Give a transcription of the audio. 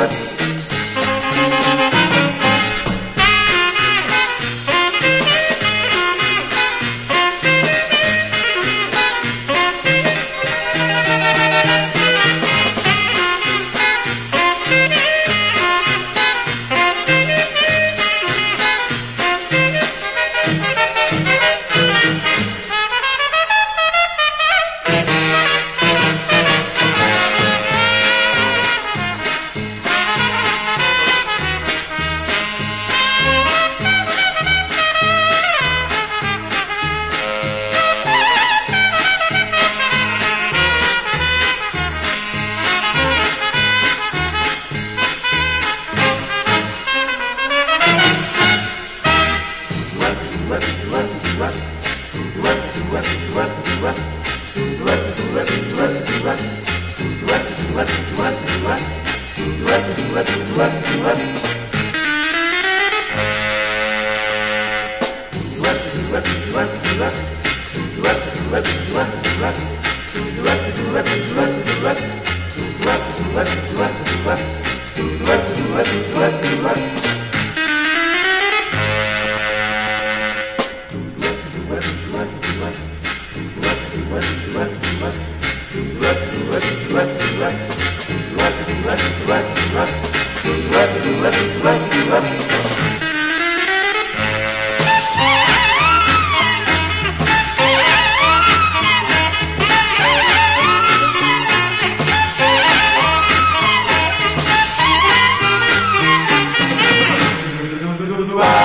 What? What? Bye.